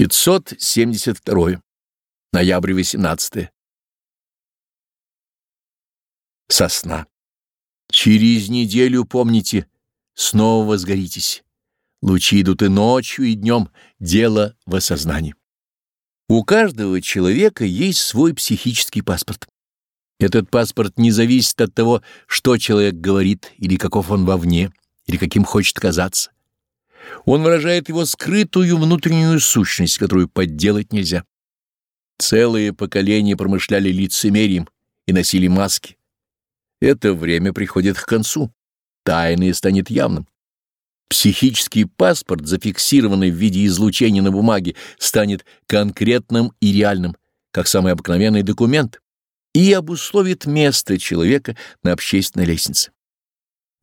572. Ноябрь 18. Сосна. Через неделю, помните, снова возгоритесь. Лучи идут и ночью, и днем, дело в осознании. У каждого человека есть свой психический паспорт. Этот паспорт не зависит от того, что человек говорит, или каков он вовне, или каким хочет казаться. Он выражает его скрытую внутреннюю сущность, которую подделать нельзя. Целые поколения промышляли лицемерием и носили маски. Это время приходит к концу. Тайное станет явным. Психический паспорт, зафиксированный в виде излучения на бумаге, станет конкретным и реальным, как самый обыкновенный документ, и обусловит место человека на общественной лестнице.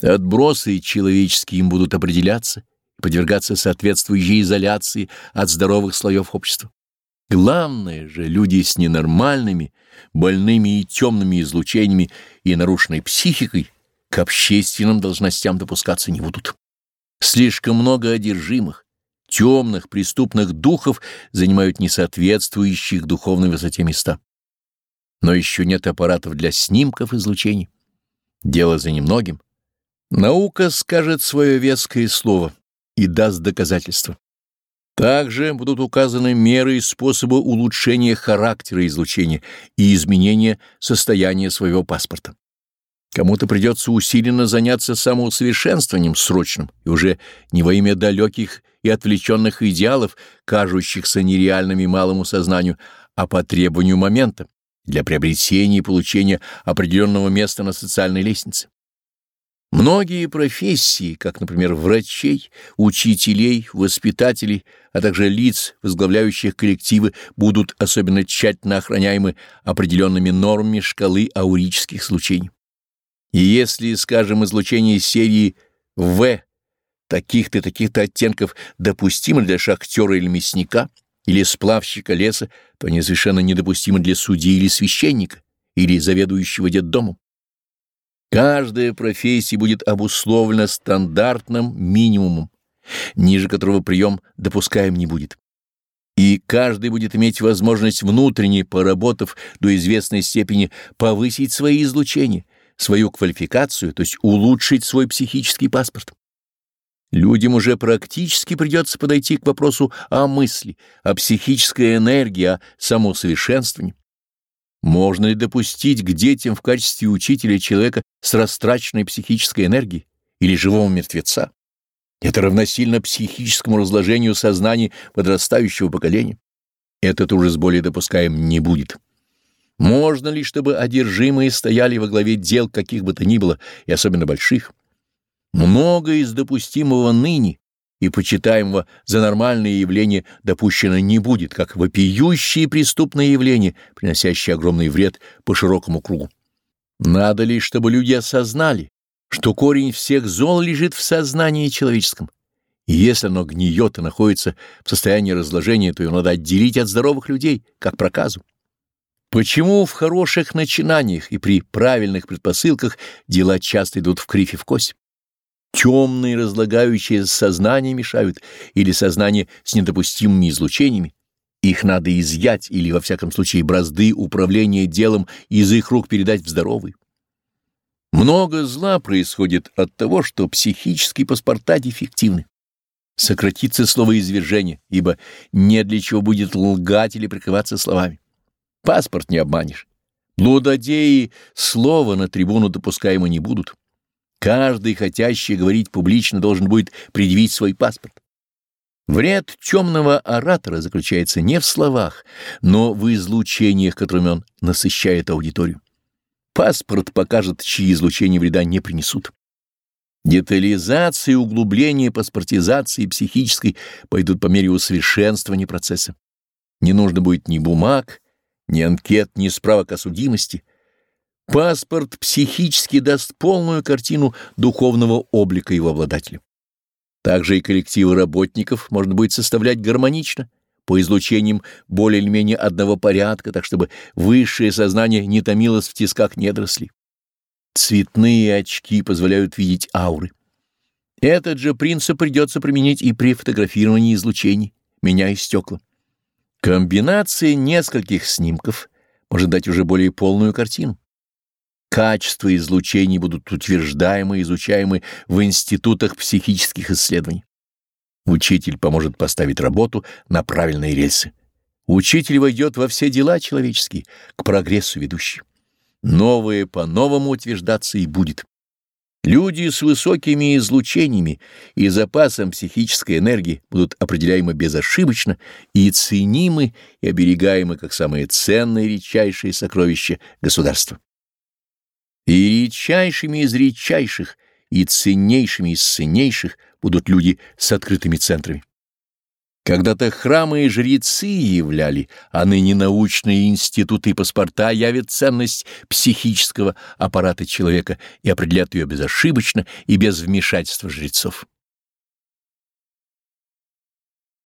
Отбросы человеческие им будут определяться подвергаться соответствующей изоляции от здоровых слоев общества. Главное же, люди с ненормальными, больными и темными излучениями и нарушенной психикой к общественным должностям допускаться не будут. Слишком много одержимых, темных, преступных духов занимают несоответствующих духовной высоте места. Но еще нет аппаратов для снимков излучений. Дело за немногим. Наука скажет свое веское слово и даст доказательства. Также будут указаны меры и способы улучшения характера излучения и изменения состояния своего паспорта. Кому-то придется усиленно заняться самоусовершенствованием срочным и уже не во имя далеких и отвлеченных идеалов, кажущихся нереальными малому сознанию, а по требованию момента для приобретения и получения определенного места на социальной лестнице. Многие профессии, как, например, врачей, учителей, воспитателей, а также лиц, возглавляющих коллективы, будут особенно тщательно охраняемы определенными нормами шкалы аурических случений. И если, скажем, излучение серии В таких-то таких-то оттенков допустимо для шахтера или мясника, или сплавщика леса, то они совершенно недопустимы для судьи или священника, или заведующего детдомом. Каждая профессия будет обусловлена стандартным минимумом, ниже которого прием допускаем не будет. И каждый будет иметь возможность внутренне, поработав до известной степени, повысить свои излучения, свою квалификацию, то есть улучшить свой психический паспорт. Людям уже практически придется подойти к вопросу о мысли, о психической энергии, о самоусовершенствовании. Можно ли допустить к детям в качестве учителя человека с растраченной психической энергией или живого мертвеца? Это равносильно психическому разложению сознания подрастающего поколения. Этот ужас более допускаем не будет. Можно ли, чтобы одержимые стояли во главе дел каких бы то ни было, и особенно больших? Многое из допустимого ныне и почитаемого за нормальные явления допущено не будет, как вопиющие преступные явления, приносящие огромный вред по широкому кругу. Надо ли, чтобы люди осознали, что корень всех зол лежит в сознании человеческом, и если оно гниет и находится в состоянии разложения, то его надо отделить от здоровых людей, как проказу. Почему в хороших начинаниях и при правильных предпосылках дела часто идут в кривь и в кость? Темные разлагающие сознание мешают или сознание с недопустимыми излучениями, их надо изъять или, во всяком случае, бразды управления делом из их рук передать в здоровый. Много зла происходит от того, что психические паспорта дефективны. Сократится слово извержение, ибо не для чего будет лгать или прикрываться словами. Паспорт не обманешь. Блудодеи слова на трибуну допускаемо не будут. Каждый, хотящий говорить публично, должен будет предъявить свой паспорт. Вред темного оратора заключается не в словах, но в излучениях, которыми он насыщает аудиторию. Паспорт покажет, чьи излучения вреда не принесут. Детализация и углубление паспортизации психической пойдут по мере усовершенствования процесса. Не нужно будет ни бумаг, ни анкет, ни справок о судимости — Паспорт психически даст полную картину духовного облика его обладателя. Также и коллективы работников можно будет составлять гармонично, по излучениям более или менее одного порядка, так чтобы высшее сознание не томилось в тисках недорослей. Цветные очки позволяют видеть ауры. Этот же принцип придется применить и при фотографировании излучений, меняя стекла. Комбинация нескольких снимков может дать уже более полную картину. Качества излучений будут утверждаемы и изучаемы в институтах психических исследований. Учитель поможет поставить работу на правильные рельсы. Учитель войдет во все дела человеческие, к прогрессу ведущий. Новое по-новому утверждаться и будет. Люди с высокими излучениями и запасом психической энергии будут определяемы безошибочно и ценимы и оберегаемы как самые ценные редчайшие сокровища государства. И редчайшими из редчайших, и ценнейшими из ценнейших будут люди с открытыми центрами. Когда-то храмы и жрецы являли, а ныне научные институты и паспорта явят ценность психического аппарата человека и определят ее безошибочно и без вмешательства жрецов.